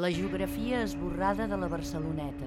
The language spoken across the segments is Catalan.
La geografia esborrada de la Barceloneta.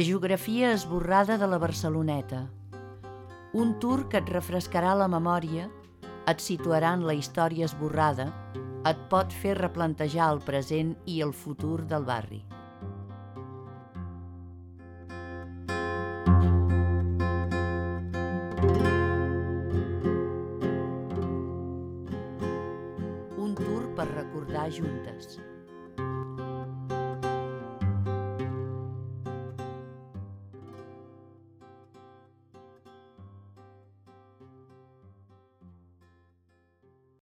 geografia esborrada de la Barceloneta. Un tour que et refrescarà la memòria, et situarà en la història esborrada, et pot fer replantejar el present i el futur del barri. Un tour per recordar juntes.